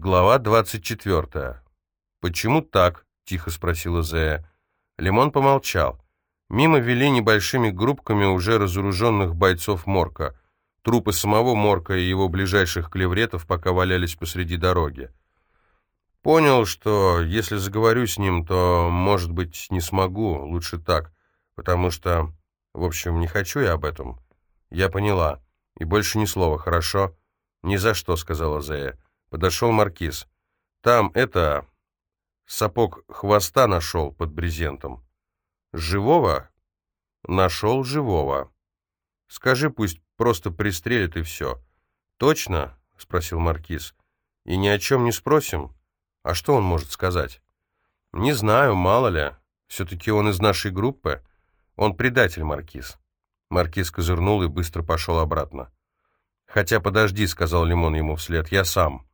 Глава 24. «Почему так?» — тихо спросила Зея. Лимон помолчал. Мимо вели небольшими группками уже разоруженных бойцов Морка. Трупы самого Морка и его ближайших клевретов пока валялись посреди дороги. Понял, что если заговорю с ним, то, может быть, не смогу, лучше так, потому что, в общем, не хочу я об этом. Я поняла. И больше ни слова, хорошо? Ни за что, сказала Зея. Подошел маркиз. Там это... Сапог хвоста нашел под брезентом. Живого? Нашел живого. Скажи, пусть просто пристрелит и все. Точно? Спросил маркиз. И ни о чем не спросим? А что он может сказать? Не знаю, мало ли. Все-таки он из нашей группы. Он предатель, маркиз. Маркиз козырнул и быстро пошел обратно. «Хотя подожди», — сказал Лимон ему вслед, — «я сам».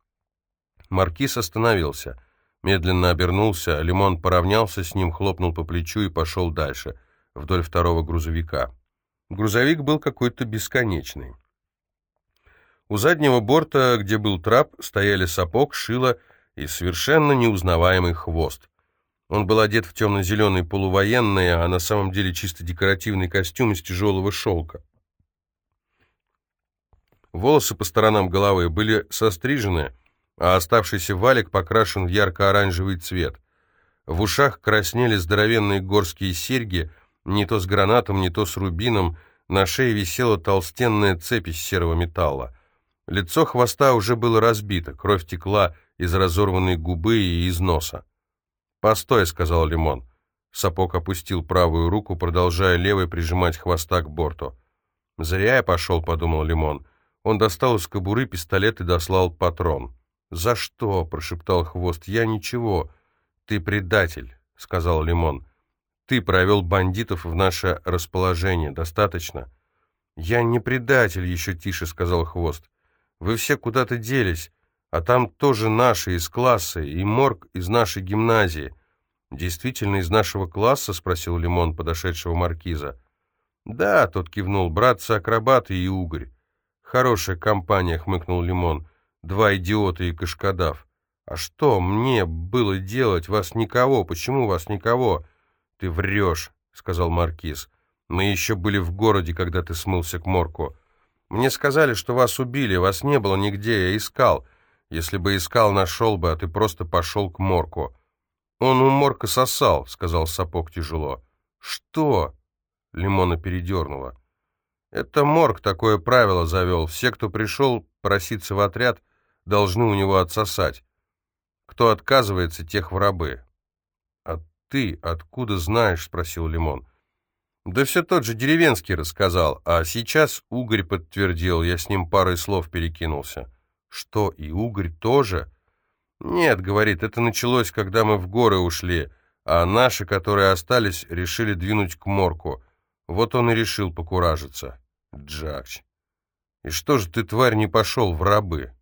Маркиз остановился. Медленно обернулся, Лимон поравнялся с ним, хлопнул по плечу и пошел дальше, вдоль второго грузовика. Грузовик был какой-то бесконечный. У заднего борта, где был трап, стояли сапог, шило и совершенно неузнаваемый хвост. Он был одет в темно-зеленый полувоенный, а на самом деле чисто декоративный костюм из тяжелого шелка. Волосы по сторонам головы были сострижены, а оставшийся валик покрашен в ярко-оранжевый цвет. В ушах краснели здоровенные горские серьги, не то с гранатом, не то с рубином, на шее висела толстенная цепь из серого металла. Лицо хвоста уже было разбито, кровь текла из разорванной губы и из носа. «Постой», — сказал Лимон. Сапог опустил правую руку, продолжая левой прижимать хвоста к борту. «Зря я пошел», — подумал Лимон. Он достал из кобуры пистолет и дослал патрон. «За что?» — прошептал Хвост. «Я ничего». «Ты предатель», — сказал Лимон. «Ты провел бандитов в наше расположение. Достаточно?» «Я не предатель», — еще тише сказал Хвост. «Вы все куда-то делись, а там тоже наши из класса, и Морг из нашей гимназии». «Действительно из нашего класса?» — спросил Лимон подошедшего маркиза. «Да», — тот кивнул, — «братцы-акробаты и угорь». «Хорошая компания», — хмыкнул Лимон. Два идиота и кашкадав. А что мне было делать? Вас никого. Почему вас никого? Ты врешь, сказал Маркиз. Мы еще были в городе, когда ты смылся к Морку. Мне сказали, что вас убили. Вас не было нигде. Я искал. Если бы искал, нашел бы, а ты просто пошел к Морку. Он у Морка сосал, сказал Сапог тяжело. Что? Лимона передернула. Это Морг такое правило завел. Все, кто пришел проситься в отряд, должны у него отсосать. Кто отказывается, тех в рабы. «А ты откуда знаешь?» — спросил Лимон. «Да все тот же деревенский рассказал, а сейчас Угорь подтвердил, я с ним парой слов перекинулся». «Что, и Угорь тоже?» «Нет», — говорит, — «это началось, когда мы в горы ушли, а наши, которые остались, решили двинуть к морку. Вот он и решил покуражиться». «Джакч, и что же ты, тварь, не пошел в рабы?»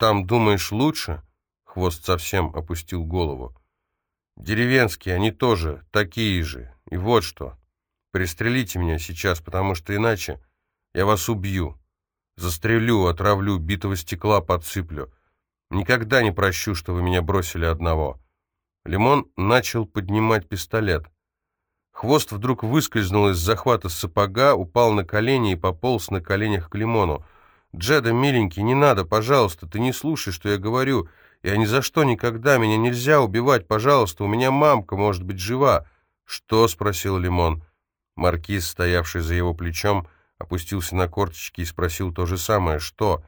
Там, думаешь, лучше?» Хвост совсем опустил голову. «Деревенские, они тоже такие же. И вот что. Пристрелите меня сейчас, потому что иначе я вас убью. Застрелю, отравлю, битого стекла подсыплю. Никогда не прощу, что вы меня бросили одного». Лимон начал поднимать пистолет. Хвост вдруг выскользнул из захвата сапога, упал на колени и пополз на коленях к Лимону. «Джеда, миленький, не надо, пожалуйста, ты не слушай, что я говорю. Я ни за что никогда, меня нельзя убивать, пожалуйста, у меня мамка может быть жива». «Что?» — спросил Лимон. Маркиз, стоявший за его плечом, опустился на корточки и спросил то же самое. «Что?»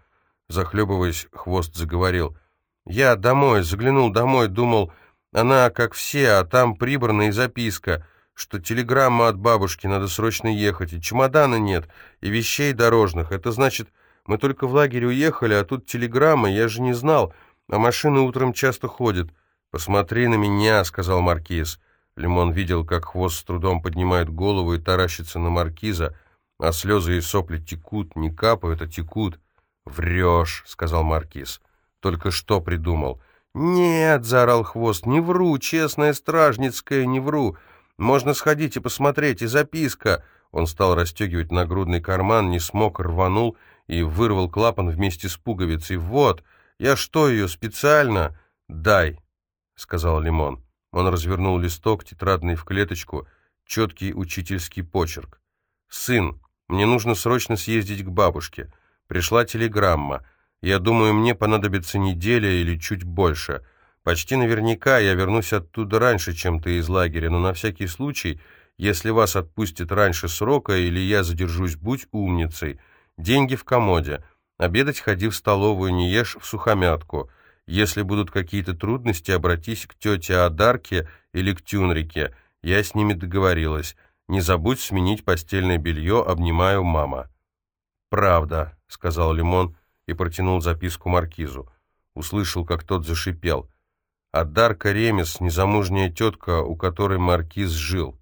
Захлебываясь, хвост заговорил. «Я домой, заглянул домой, думал, она как все, а там прибрана и записка, что телеграмма от бабушки, надо срочно ехать, и чемодана нет, и вещей дорожных. Это значит, мы только в лагерь уехали, а тут телеграмма, я же не знал, а машины утром часто ходят. «Посмотри на меня», — сказал Маркиз. Лимон видел, как хвост с трудом поднимает голову и таращится на Маркиза, а слезы и сопли текут, не капают, а текут. «Врешь», — сказал Маркиз. «Только что придумал?» «Нет», — заорал хвост, — «не вру, честная стражницкая, не вру. Можно сходить и посмотреть, и записка». Он стал расстегивать нагрудный карман, не смог, рванул и вырвал клапан вместе с пуговицей. «Вот, Я что, ее специально? Дай, сказал Лимон. Он развернул листок, тетрадный в клеточку, четкий учительский почерк. «Сын, мне нужно срочно съездить к бабушке. Пришла телеграмма. Я думаю, мне понадобится неделя или чуть больше. Почти наверняка я вернусь оттуда раньше, чем ты из лагеря, но на всякий случай, если вас отпустят раньше срока или я задержусь, будь умницей. Деньги в комоде. Обедать ходи в столовую, не ешь в сухомятку. Если будут какие-то трудности, обратись к тете Адарке или к Тюнрике. Я с ними договорилась. Не забудь сменить постельное белье, обнимаю мама». «Правда», — сказал Лимон и протянул записку маркизу. Услышал, как тот зашипел. «Адарка Ремес, незамужняя тетка, у которой маркиз жил».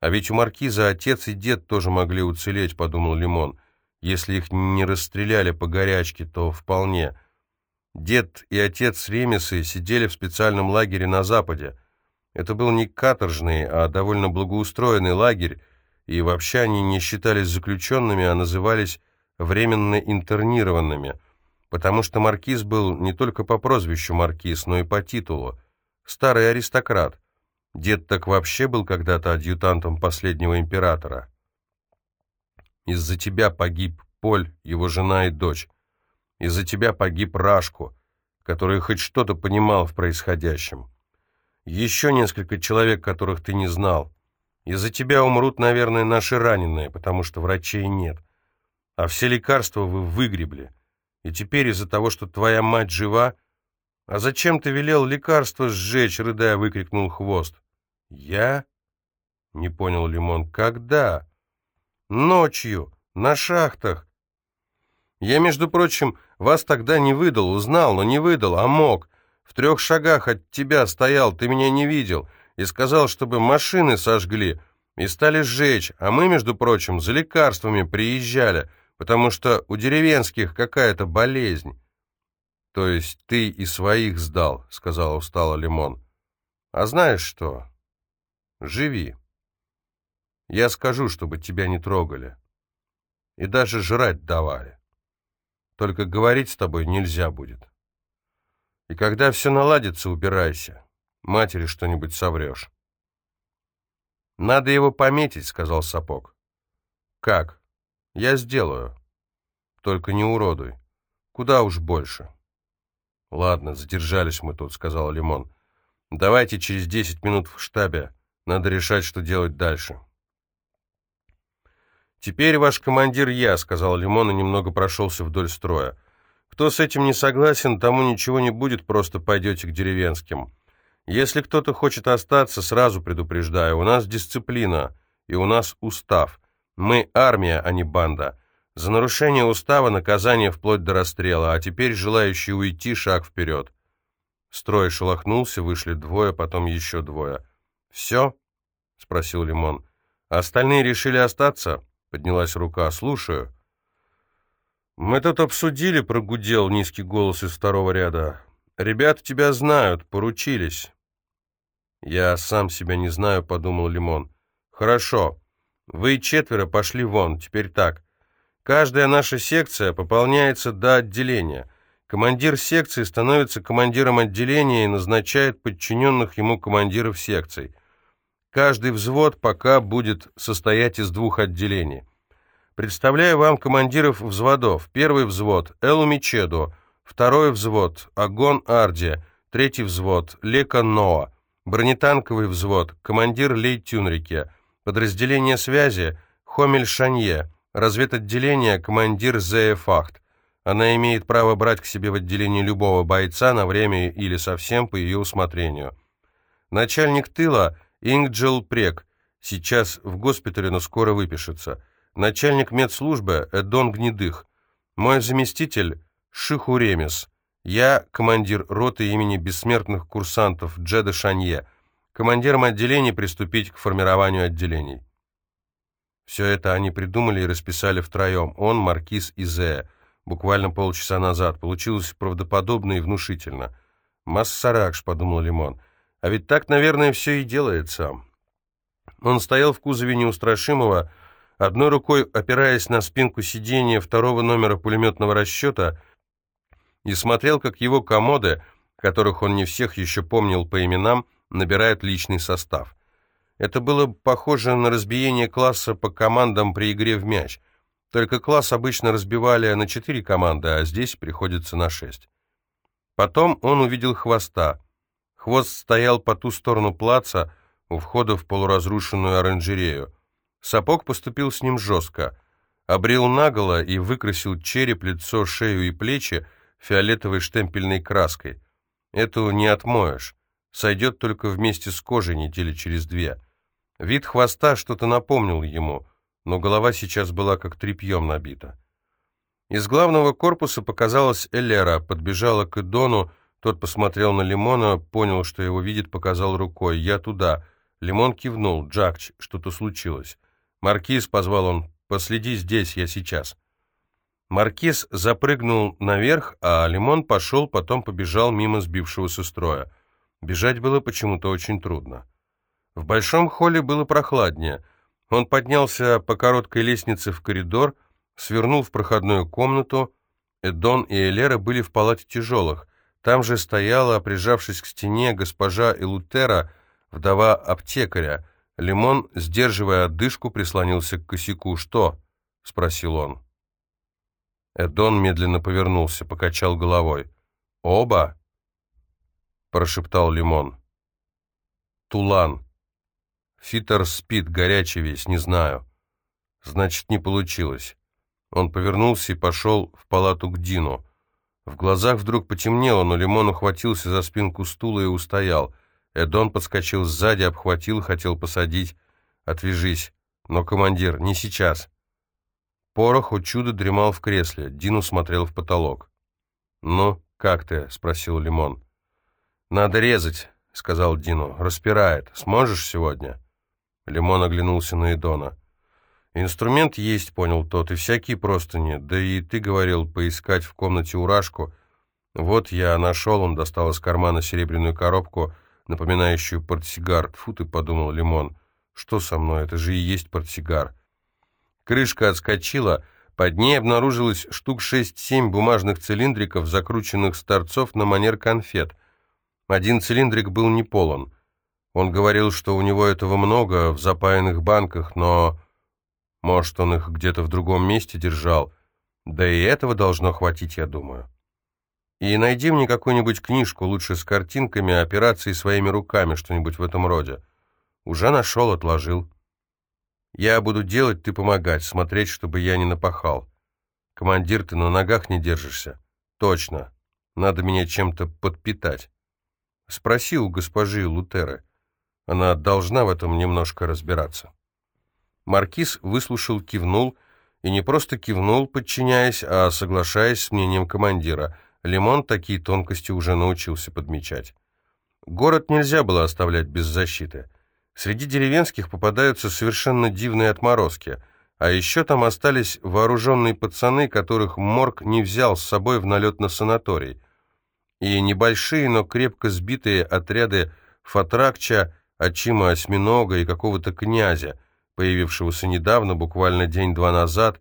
«А ведь у маркиза отец и дед тоже могли уцелеть», — подумал Лимон. «Если их не расстреляли по горячке, то вполне». Дед и отец Ремесы сидели в специальном лагере на Западе. Это был не каторжный, а довольно благоустроенный лагерь, и вообще они не считались заключенными, а назывались временно интернированными, потому что маркиз был не только по прозвищу маркиз, но и по титулу. Старый аристократ. Дед так вообще был когда-то адъютантом последнего императора. Из-за тебя погиб Поль, его жена и дочь. Из-за тебя погиб Рашку, который хоть что-то понимал в происходящем. Еще несколько человек, которых ты не знал. Из-за тебя умрут, наверное, наши раненые, потому что врачей нет. А все лекарства вы выгребли. И теперь из-за того, что твоя мать жива... А зачем ты велел лекарства сжечь, рыдая, выкрикнул хвост. Я? Не понял Лимон. Когда? Ночью, на шахтах. Я, между прочим, вас тогда не выдал, узнал, но не выдал, а мог. В трех шагах от тебя стоял, ты меня не видел, и сказал, чтобы машины сожгли и стали сжечь, а мы, между прочим, за лекарствами приезжали, потому что у деревенских какая-то болезнь. То есть ты и своих сдал, сказал устало Лимон. А знаешь что? Живи. Я скажу, чтобы тебя не трогали. И даже жрать давали. Только говорить с тобой нельзя будет. И когда все наладится, убирайся. Матери что-нибудь соврешь. «Надо его пометить», — сказал Сапог. «Как? Я сделаю. Только не уродуй. Куда уж больше». «Ладно, задержались мы тут», — сказал Лимон. «Давайте через десять минут в штабе. Надо решать, что делать дальше». «Теперь ваш командир я», — сказал Лимон и немного прошелся вдоль строя. «Кто с этим не согласен, тому ничего не будет, просто пойдете к деревенским. Если кто-то хочет остаться, сразу предупреждаю, у нас дисциплина и у нас устав. Мы армия, а не банда. За нарушение устава наказание вплоть до расстрела, а теперь желающий уйти шаг вперед». Строй шелохнулся, вышли двое, потом еще двое. «Все?» — спросил Лимон. «Остальные решили остаться?» Поднялась рука. «Слушаю». «Мы тут обсудили», — прогудел низкий голос из второго ряда. «Ребята тебя знают, поручились». «Я сам себя не знаю», — подумал Лимон. «Хорошо. Вы четверо пошли вон. Теперь так. Каждая наша секция пополняется до отделения. Командир секции становится командиром отделения и назначает подчиненных ему командиров секций. Каждый взвод пока будет состоять из двух отделений. Представляю вам командиров взводов. Первый взвод – Элу Мичедо, второй взвод – Агон Арди, третий взвод – Лека Ноа, бронетанковый взвод – командир Лей Тюнрике, подразделение связи – Хомель Шанье, разведотделение – командир Зея Фахт. Она имеет право брать к себе в отделение любого бойца на время или совсем по ее усмотрению. Начальник тыла – Ингджел Прек. Сейчас в госпитале, но скоро выпишется. Начальник медслужбы Эдон Гнедых. Мой заместитель Шиху Ремес. Я командир роты имени бессмертных курсантов Джеда Шанье. Командиром отделений приступить к формированию отделений. Все это они придумали и расписали втроем. Он, Маркиз и Зея. Буквально полчаса назад. Получилось правдоподобно и внушительно. «Массаракш», — подумал Лимон. А ведь так, наверное, все и делается. Он стоял в кузове неустрашимого, одной рукой опираясь на спинку сиденья второго номера пулеметного расчета, и смотрел, как его комоды, которых он не всех еще помнил по именам, набирают личный состав. Это было похоже на разбиение класса по командам при игре в мяч. Только класс обычно разбивали на четыре команды, а здесь приходится на шесть. Потом он увидел хвоста. Хвост стоял по ту сторону плаца, у входа в полуразрушенную оранжерею. Сапог поступил с ним жестко. Обрел наголо и выкрасил череп, лицо, шею и плечи фиолетовой штемпельной краской. Эту не отмоешь. Сойдет только вместе с кожей недели через две. Вид хвоста что-то напомнил ему, но голова сейчас была как тряпьем набита. Из главного корпуса показалась Элера, подбежала к Дону, тот посмотрел на Лимона, понял, что его видит, показал рукой. «Я туда». Лимон кивнул. «Джакч, что-то случилось». «Маркиз», — позвал он, — «последи здесь, я сейчас». Маркиз запрыгнул наверх, а Лимон пошел, потом побежал мимо сбившегося строя. Бежать было почему-то очень трудно. В большом холле было прохладнее. Он поднялся по короткой лестнице в коридор, свернул в проходную комнату. Эдон и Элера были в палате тяжелых. Там же стояла, прижавшись к стене, госпожа Элутера, вдова аптекаря. Лимон, сдерживая отдышку, прислонился к косяку. «Что?» — спросил он. Эдон медленно повернулся, покачал головой. «Оба?» — прошептал Лимон. «Тулан. Фитер спит, горячий весь, не знаю. Значит, не получилось». Он повернулся и пошел в палату к Дину. В глазах вдруг потемнело, но Лимон ухватился за спинку стула и устоял. Эдон подскочил сзади, обхватил, хотел посадить. «Отвяжись!» «Но, командир, не сейчас!» Порох у чуда дремал в кресле. Дину смотрел в потолок. «Ну, как ты?» — спросил Лимон. «Надо резать», — сказал Дину. «Распирает. Сможешь сегодня?» Лимон оглянулся на Эдона. «Инструмент есть», — понял тот, — «и всякие простыни. Да и ты говорил поискать в комнате урашку. Вот я нашел, он достал из кармана серебряную коробку, напоминающую портсигар. Фу ты, — подумал Лимон, — что со мной, это же и есть портсигар». Крышка отскочила, под ней обнаружилось штук шесть-семь бумажных цилиндриков, закрученных с торцов на манер конфет. Один цилиндрик был не полон. Он говорил, что у него этого много в запаянных банках, но... Может, он их где-то в другом месте держал. Да и этого должно хватить, я думаю. И найди мне какую-нибудь книжку, лучше с картинками, операции своими руками, что-нибудь в этом роде. Уже нашел, отложил. Я буду делать, ты помогать, смотреть, чтобы я не напахал. Командир, ты на ногах не держишься. Точно. Надо меня чем-то подпитать. Спроси у госпожи Лутеры. Она должна в этом немножко разбираться. Маркиз выслушал, кивнул, и не просто кивнул, подчиняясь, а соглашаясь с мнением командира. Лимон такие тонкости уже научился подмечать. Город нельзя было оставлять без защиты. Среди деревенских попадаются совершенно дивные отморозки, а еще там остались вооруженные пацаны, которых морг не взял с собой в налет на санаторий. И небольшие, но крепко сбитые отряды Фатракча, Ачима Осьминога и какого-то князя – появившегося недавно, буквально день-два назад,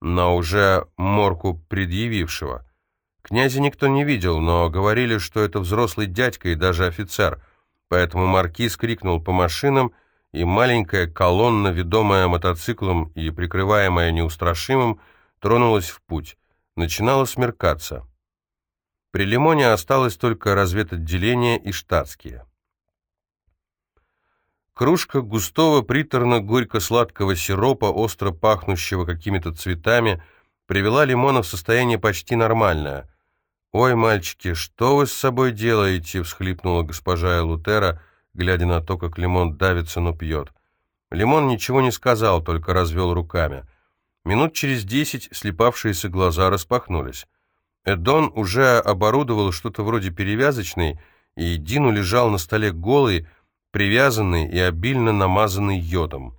но уже морку предъявившего. Князя никто не видел, но говорили, что это взрослый дядька и даже офицер, поэтому маркиз крикнул по машинам, и маленькая колонна, ведомая мотоциклом и прикрываемая неустрашимым, тронулась в путь. Начинало смеркаться. При Лимоне осталось только разведотделение и штатские. Кружка густого приторно-горько-сладкого сиропа, остро пахнущего какими-то цветами, привела Лимона в состояние почти нормальное. «Ой, мальчики, что вы с собой делаете?» — всхлипнула госпожа Элутера, глядя на то, как Лимон давится, но пьет. Лимон ничего не сказал, только развел руками. Минут через десять слепавшиеся глаза распахнулись. Эдон уже оборудовал что-то вроде перевязочной, и Дину лежал на столе голый, привязанный и обильно намазанный йодом.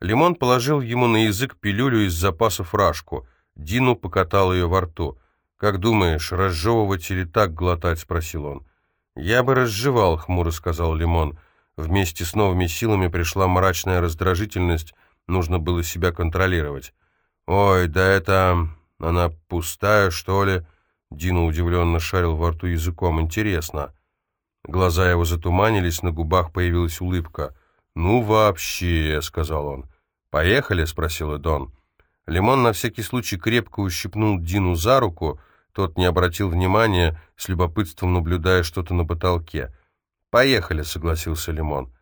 Лимон положил ему на язык пилюлю из запасов рашку. Дину покатал ее во рту. «Как думаешь, разжевывать или так глотать?» — спросил он. «Я бы разжевал», — хмуро сказал Лимон. Вместе с новыми силами пришла мрачная раздражительность, нужно было себя контролировать. «Ой, да это... она пустая, что ли?» Дина удивленно шарил во рту языком. «Интересно». Глаза его затуманились, на губах появилась улыбка. «Ну вообще», — сказал он. «Поехали?» — спросил Эдон. Лимон на всякий случай крепко ущипнул Дину за руку, тот не обратил внимания, с любопытством наблюдая что-то на потолке. «Поехали», — согласился Лимон.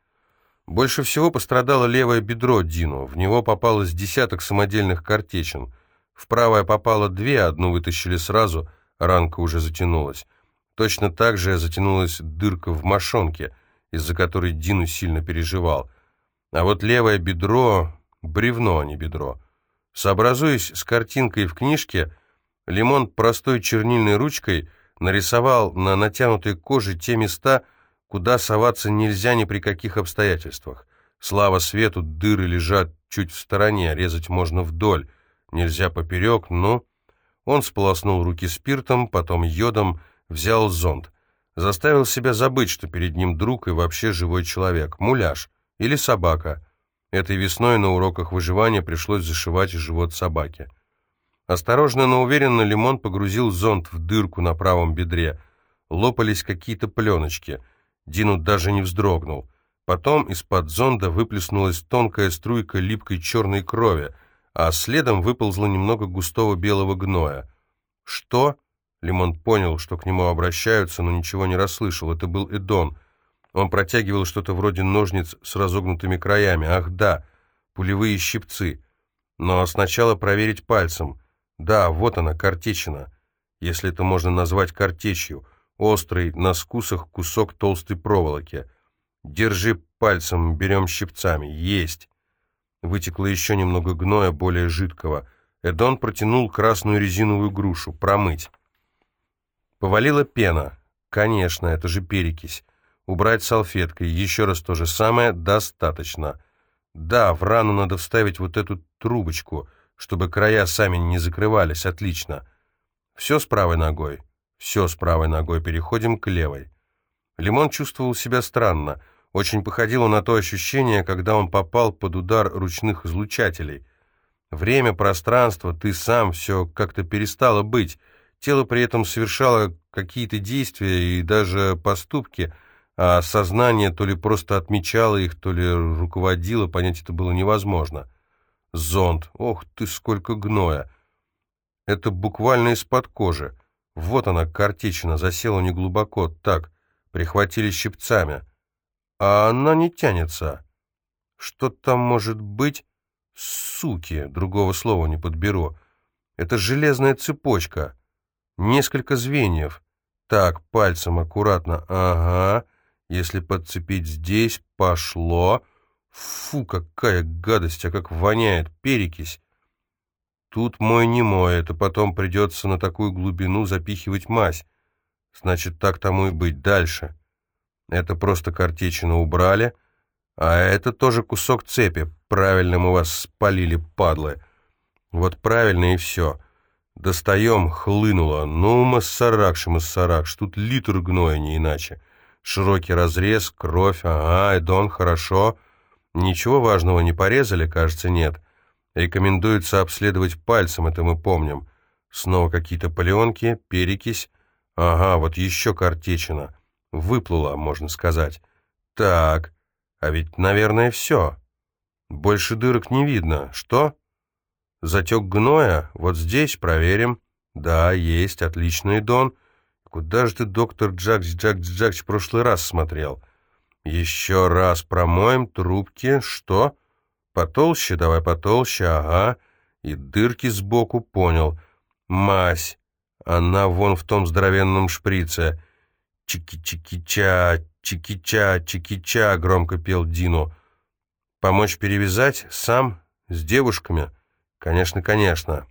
Больше всего пострадало левое бедро Дину, в него попалось десяток самодельных картечин. В правое попало две, одну вытащили сразу, ранка уже затянулась. Точно так же затянулась дырка в мошонке, из-за которой Дину сильно переживал. А вот левое бедро — бревно, а не бедро. Сообразуясь с картинкой в книжке, Лимон простой чернильной ручкой нарисовал на натянутой коже те места, куда соваться нельзя ни при каких обстоятельствах. Слава свету, дыры лежат чуть в стороне, резать можно вдоль, нельзя поперек, но... Он сполоснул руки спиртом, потом йодом, взял зонт. Заставил себя забыть, что перед ним друг и вообще живой человек, муляж или собака. Этой весной на уроках выживания пришлось зашивать живот собаки. Осторожно, но уверенно Лимон погрузил зонт в дырку на правом бедре. Лопались какие-то пленочки — Дину даже не вздрогнул. Потом из-под зонда выплеснулась тонкая струйка липкой черной крови, а следом выползло немного густого белого гноя. «Что?» Лимон понял, что к нему обращаются, но ничего не расслышал. Это был Эдон. Он протягивал что-то вроде ножниц с разогнутыми краями. Ах, да, пулевые щипцы. Но сначала проверить пальцем. Да, вот она, картечина. Если это можно назвать картечью — острый, на скусах кусок толстой проволоки. «Держи пальцем, берем щипцами. Есть!» Вытекло еще немного гноя, более жидкого. Эдон протянул красную резиновую грушу. «Промыть». Повалила пена. «Конечно, это же перекись. Убрать салфеткой. Еще раз то же самое. Достаточно. Да, в рану надо вставить вот эту трубочку, чтобы края сами не закрывались. Отлично. Все с правой ногой». Все с правой ногой, переходим к левой. Лимон чувствовал себя странно. Очень походило на то ощущение, когда он попал под удар ручных излучателей. Время, пространство, ты сам, все как-то перестало быть. Тело при этом совершало какие-то действия и даже поступки, а сознание то ли просто отмечало их, то ли руководило, понять это было невозможно. Зонд. Ох ты, сколько гноя! Это буквально из-под кожи. Вот она, картечина, засела неглубоко, так, прихватили щипцами. А она не тянется. Что там может быть? Суки, другого слова не подберу. Это железная цепочка. Несколько звеньев. Так, пальцем аккуратно. Ага. Если подцепить здесь, пошло. Фу, какая гадость, а как воняет перекись. Тут мой не мой, это потом придется на такую глубину запихивать мазь. Значит, так тому и быть. Дальше. Это просто картечину убрали, а это тоже кусок цепи. Правильно мы вас спалили, падлы. Вот правильно и все. Достаем, хлынуло. Ну, массаракши, массаракш, тут литр гноя, не иначе. Широкий разрез, кровь, ага, Эдон, хорошо. Ничего важного не порезали, кажется, нет. Рекомендуется обследовать пальцем, это мы помним. Снова какие-то паленки, перекись. Ага, вот еще картечина. Выплыла, можно сказать. Так, а ведь, наверное, все. Больше дырок не видно. Что? Затек гноя? Вот здесь проверим. Да, есть, отличный дон. Куда же ты, доктор Джакс Джакс Джакс, в прошлый раз смотрел? Еще раз промоем трубки. Что? Потолще, давай потолще, ага. И дырки сбоку, понял. Мась. Она вон в том здоровенном шприце. Чики-чики-ча, чики-ча, чики-ча, громко пел Дину. Помочь перевязать? Сам? С девушками? Конечно, конечно.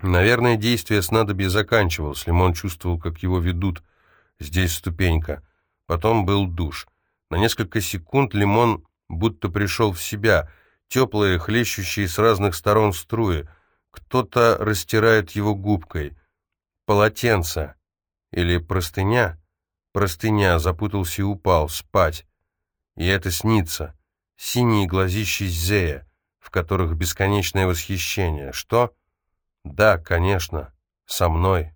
Наверное, действие снадобья заканчивалось. Лимон чувствовал, как его ведут. Здесь ступенька. Потом был душ. На несколько секунд Лимон будто пришел в себя — теплые, хлещущие с разных сторон струи. Кто-то растирает его губкой. Полотенце. Или простыня. Простыня, запутался и упал, спать. И это снится. Синие глазищи Зея, которых бесконечное восхищение. Что? Да, конечно, со мной.